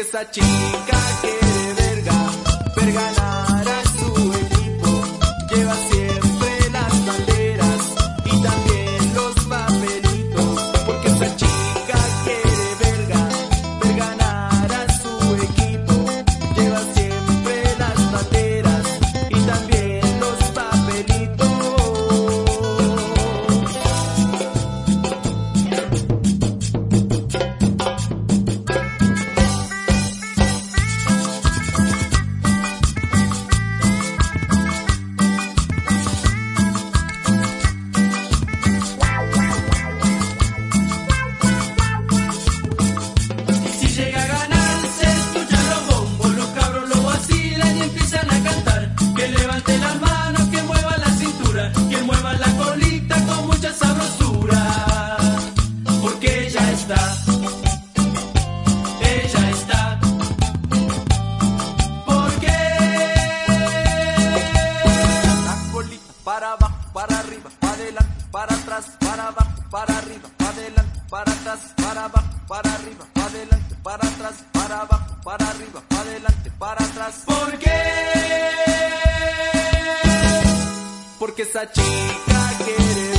esa chica quiere verga, verga para abajo, para arriba, para adelante, para atrás, para abajo, para arriba, para adelante, para atrás, para abajo, para arriba, para adelante, para atrás, para abajo, para arriba, para adelante, para atrás. ¿Por qué? Porque esa chica quiere